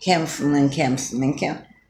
kämpfen und kämpfen und kämpfen.